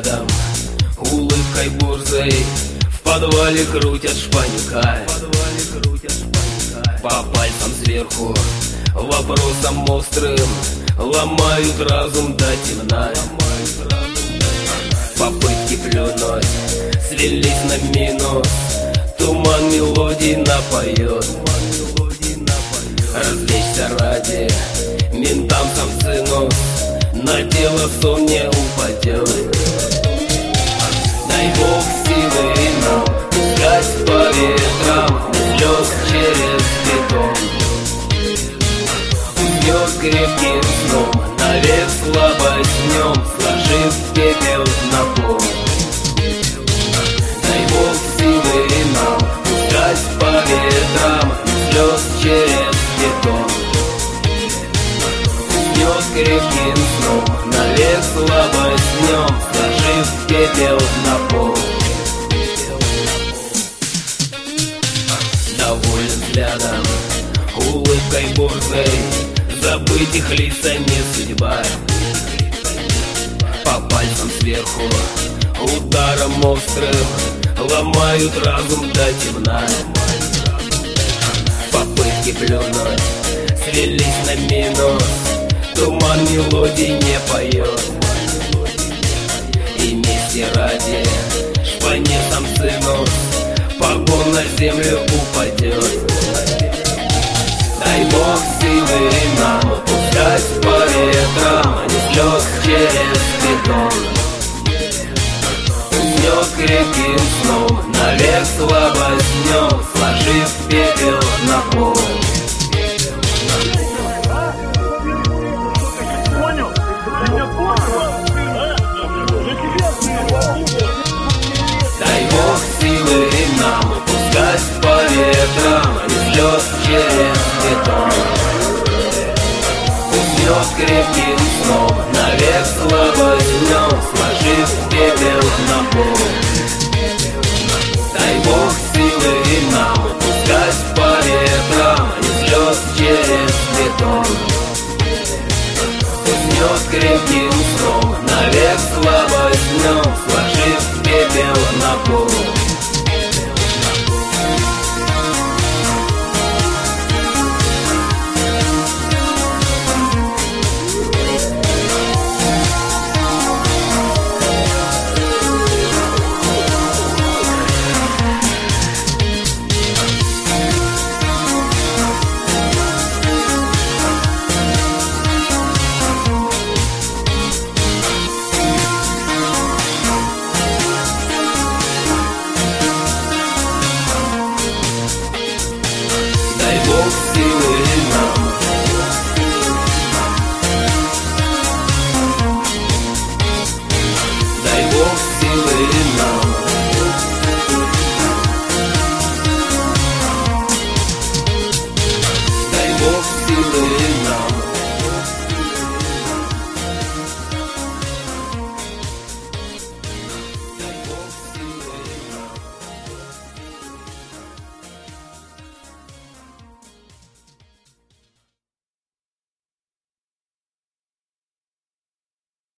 рядом. Улыбкой бурзой В подвале крутят шпанька. По пальцам сверху Вопросом острым Ломают разум до темна. Попытки плюнуть Свелись на минус. Туман мелодий напоет Развлечься ради Ментам там цинус на тело сон не упадет крепким сном Навек слабость днем Сложив пепел на пол. Дай Бог силы нам Пускать по ветрам Слез через бетон Уснет крепким сном Навек слабость днем Сложив пепел на пол. Доволен взглядом Улыбкой борзой Забыть их лица не судьба. По пальцам сверху Ударом острым Ломают разум до темна. Попытки плюнуть Свелись на минус. Туман мелодий не поет. И мести ради Шпане сам сынус Погон на землю упадет Пускать по ветрам слез через бетон Уснет крепким сном Навек слабость днем Сложив пепел на пол? Дай Бог силы нам Пускать по ветрам не слез через бетон Уснет крепким сном Навек слабость днем. Сложив пепел на пол. Дай Бог силы нам Пускать по ветрам. Не слез через бетон Уснет крепким